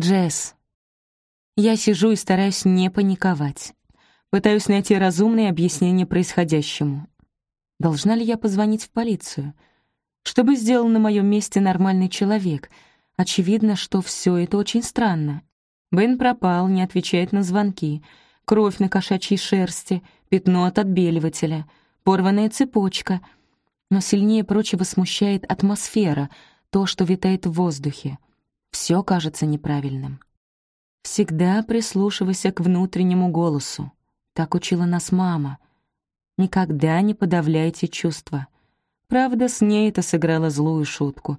Джесс. Я сижу и стараюсь не паниковать. Пытаюсь найти разумное объяснение происходящему. Должна ли я позвонить в полицию? Что бы сделал на моем месте нормальный человек? Очевидно, что все это очень странно. Бен пропал, не отвечает на звонки. Кровь на кошачьей шерсти, пятно от отбеливателя, порванная цепочка. Но сильнее прочего смущает атмосфера, то, что витает в воздухе. Все кажется неправильным. Всегда прислушивайся к внутреннему голосу. Так учила нас мама. Никогда не подавляйте чувства. Правда, с ней это сыграло злую шутку.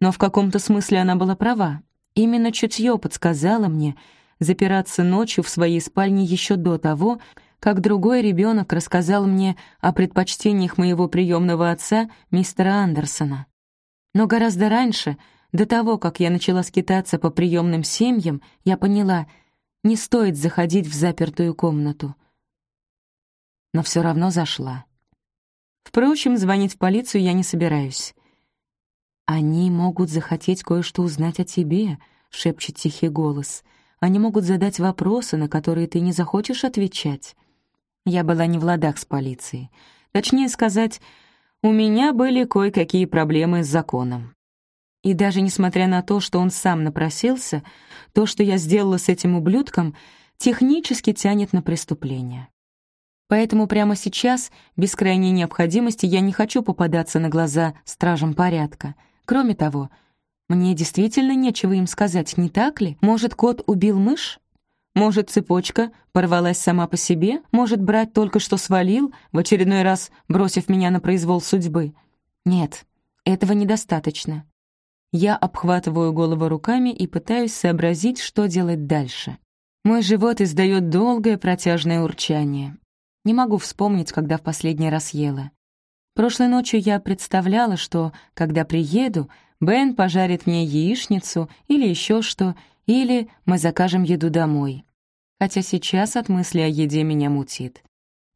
Но в каком-то смысле она была права. Именно чутье подсказало мне запираться ночью в своей спальне еще до того, как другой ребенок рассказал мне о предпочтениях моего приемного отца, мистера Андерсона. Но гораздо раньше, до того, как я начала скитаться по приемным семьям, я поняла, не стоит заходить в запертую комнату. Но все равно зашла. Впрочем, звонить в полицию я не собираюсь. «Они могут захотеть кое-что узнать о тебе», — шепчет тихий голос. «Они могут задать вопросы, на которые ты не захочешь отвечать». Я была не в ладах с полицией. Точнее сказать, у меня были кое-какие проблемы с законом. И даже несмотря на то, что он сам напросился, то, что я сделала с этим ублюдком, технически тянет на преступление. Поэтому прямо сейчас, без крайней необходимости, я не хочу попадаться на глаза стражам порядка — Кроме того, мне действительно нечего им сказать, не так ли? Может, кот убил мышь? Может, цепочка порвалась сама по себе? Может, брат только что свалил, в очередной раз бросив меня на произвол судьбы? Нет, этого недостаточно. Я обхватываю голову руками и пытаюсь сообразить, что делать дальше. Мой живот издает долгое протяжное урчание. Не могу вспомнить, когда в последний раз ела. Прошлой ночью я представляла, что, когда приеду, Бен пожарит мне яичницу или еще что, или мы закажем еду домой. Хотя сейчас от мысли о еде меня мутит.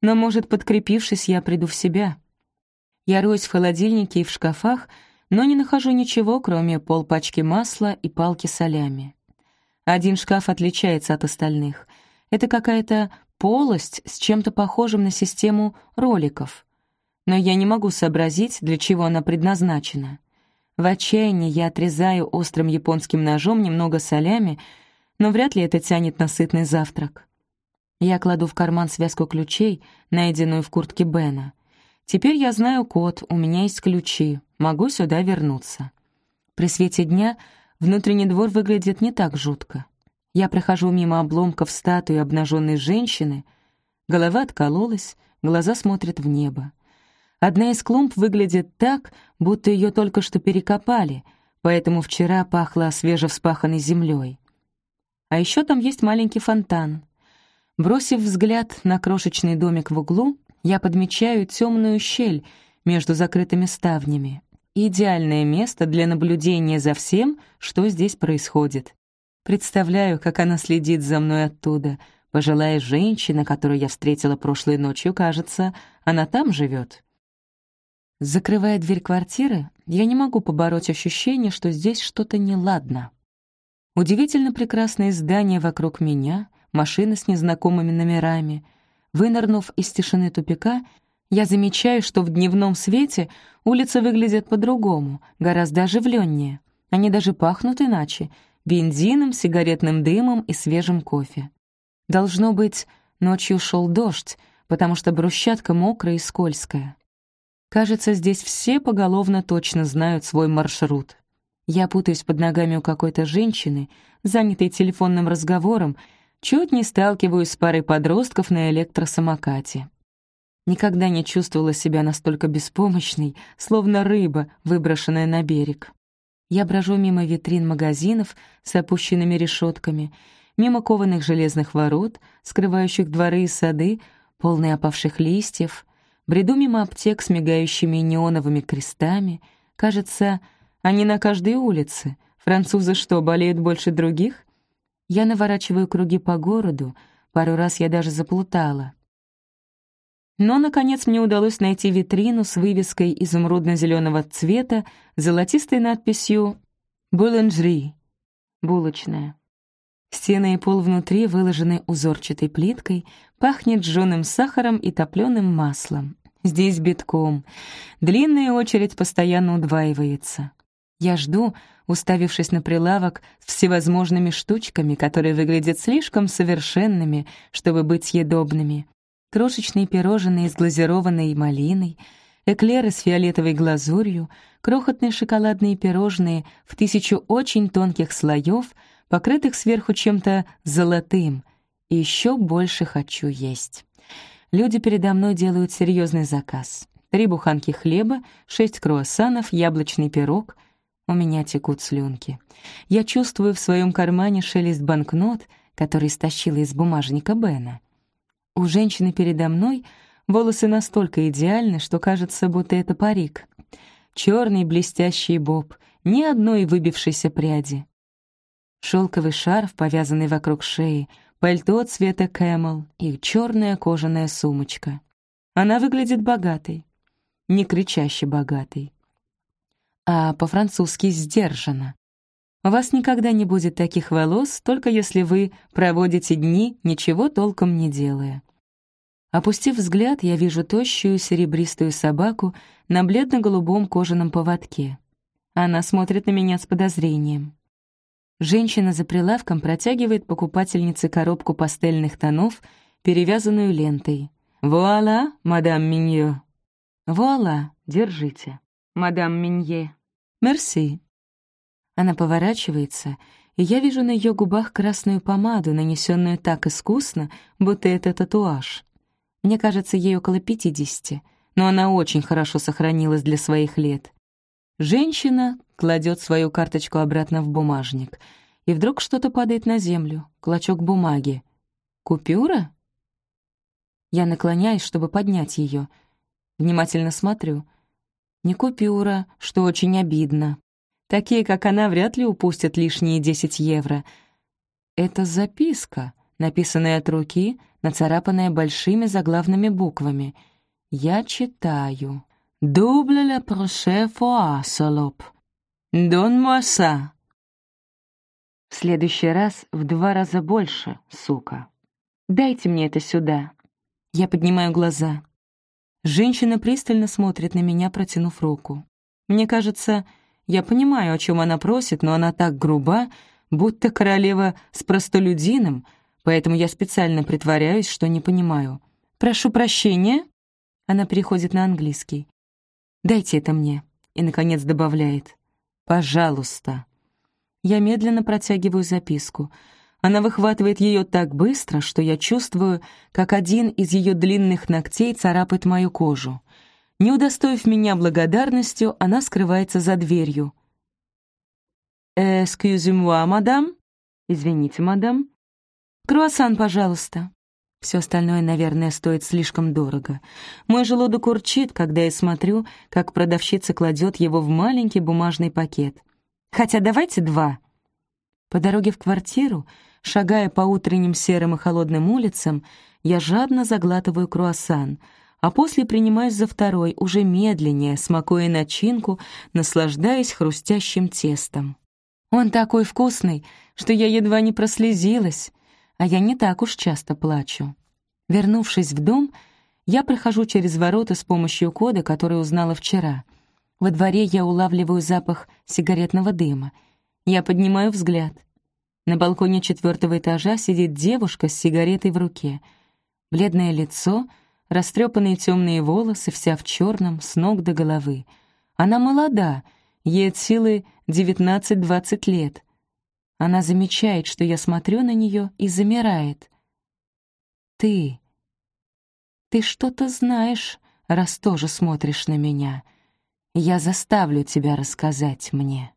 Но, может, подкрепившись, я приду в себя. Я роюсь в холодильнике и в шкафах, но не нахожу ничего, кроме полпачки масла и палки солями. Один шкаф отличается от остальных. Это какая-то полость с чем-то похожим на систему роликов но я не могу сообразить, для чего она предназначена. В отчаянии я отрезаю острым японским ножом немного солями, но вряд ли это тянет на сытный завтрак. Я кладу в карман связку ключей, найденную в куртке Бена. Теперь я знаю код, у меня есть ключи, могу сюда вернуться. При свете дня внутренний двор выглядит не так жутко. Я прохожу мимо обломков статуи обнаженной женщины, голова откололась, глаза смотрят в небо. Одна из клумб выглядит так, будто ее только что перекопали, поэтому вчера пахло свежевспаханной землей. А еще там есть маленький фонтан. Бросив взгляд на крошечный домик в углу, я подмечаю темную щель между закрытыми ставнями. Идеальное место для наблюдения за всем, что здесь происходит. Представляю, как она следит за мной оттуда. Пожилая женщина, которую я встретила прошлой ночью, кажется, она там живет. Закрывая дверь квартиры, я не могу побороть ощущение, что здесь что-то неладно. Удивительно прекрасные здания вокруг меня, машины с незнакомыми номерами. Вынырнув из тишины тупика, я замечаю, что в дневном свете улицы выглядят по-другому, гораздо оживленнее. Они даже пахнут иначе — бензином, сигаретным дымом и свежим кофе. Должно быть, ночью шел дождь, потому что брусчатка мокрая и скользкая. Кажется, здесь все поголовно точно знают свой маршрут. Я путаюсь под ногами у какой-то женщины, занятой телефонным разговором, чуть не сталкиваюсь с парой подростков на электросамокате. Никогда не чувствовала себя настолько беспомощной, словно рыба, выброшенная на берег. Я брожу мимо витрин магазинов с опущенными решетками, мимо кованых железных ворот, скрывающих дворы и сады, полные опавших листьев, Бреду мимо аптек с мигающими неоновыми крестами. Кажется, они на каждой улице. Французы что, болеют больше других? Я наворачиваю круги по городу, пару раз я даже заплутала. Но, наконец, мне удалось найти витрину с вывеской изумрудно зеленого цвета, золотистой надписью «Буланжри» — «булочная». Стены и пол внутри выложены узорчатой плиткой, пахнет жженым сахаром и топленым маслом. Здесь битком. Длинная очередь постоянно удваивается. Я жду, уставившись на прилавок с всевозможными штучками, которые выглядят слишком совершенными, чтобы быть съедобными. Крошечные пирожные с глазированной малиной, эклеры с фиолетовой глазурью, крохотные шоколадные пирожные в тысячу очень тонких слоев, покрытых сверху чем-то золотым. И еще больше хочу есть. Люди передо мной делают серьезный заказ. Три буханки хлеба, шесть круассанов, яблочный пирог — у меня текут слюнки. Я чувствую в своем кармане шелест банкнот, который стащила из бумажника Бена. У женщины передо мной волосы настолько идеальны, что кажется, будто это парик. Черный блестящий боб, ни одной выбившейся пряди. Шелковый шарф, повязанный вокруг шеи, пальто цвета кэмел и черная кожаная сумочка. Она выглядит богатой, не кричаще богатой а по-французски «сдержанно». У вас никогда не будет таких волос, только если вы проводите дни, ничего толком не делая. Опустив взгляд, я вижу тощую серебристую собаку на бледно-голубом кожаном поводке. Она смотрит на меня с подозрением. Женщина за прилавком протягивает покупательнице коробку пастельных тонов, перевязанную лентой. «Вуаля, мадам Миньо!» «Вуаля, держите, мадам Минье!» «Мерси». Она поворачивается, и я вижу на ее губах красную помаду, нанесенную так искусно, будто это татуаж. Мне кажется, ей около пятидесяти, но она очень хорошо сохранилась для своих лет. Женщина кладет свою карточку обратно в бумажник, и вдруг что-то падает на землю, клочок бумаги. «Купюра?» Я наклоняюсь, чтобы поднять ее. Внимательно смотрю — не купюра, что очень обидно. Такие, как она, вряд ли упустят лишние 10 евро. Это записка, написанная от руки, нацарапанная большими заглавными буквами. Я читаю. «Double la prochaine fois, Солоп. Donne-moi ça». В следующий раз в два раза больше, сука. «Дайте мне это сюда». Я поднимаю глаза. Женщина пристально смотрит на меня, протянув руку. Мне кажется, я понимаю, о чем она просит, но она так груба, будто королева с простолюдином, поэтому я специально притворяюсь, что не понимаю. «Прошу прощения?» Она переходит на английский. «Дайте это мне», и, наконец, добавляет. «Пожалуйста». Я медленно протягиваю записку — она выхватывает ее так быстро, что я чувствую, как один из ее длинных ногтей царапает мою кожу. Не удостоив меня благодарностью, она скрывается за дверью. «Excusez-moi, мадам?» «Извините, мадам». «Круассан, пожалуйста». Все остальное, наверное, стоит слишком дорого. Мой желудок урчит, когда я смотрю, как продавщица кладет его в маленький бумажный пакет. «Хотя давайте два». По дороге в квартиру Шагая по утренним серым и холодным улицам, я жадно заглатываю круассан, а после принимаюсь за второй, уже медленнее, смакуя начинку, наслаждаясь хрустящим тестом. Он такой вкусный, что я едва не прослезилась, а я не так уж часто плачу. Вернувшись в дом, я прохожу через ворота с помощью кода, который узнала вчера. Во дворе я улавливаю запах сигаретного дыма. Я поднимаю взгляд. На балконе четвертого этажа сидит девушка с сигаретой в руке. Бледное лицо, растрепанные темные волосы, вся в черном, с ног до головы. Она молода, ей от силы 19-20 лет. Она замечает, что я смотрю на нее и замирает. «Ты... ты что-то знаешь, раз тоже смотришь на меня. Я заставлю тебя рассказать мне».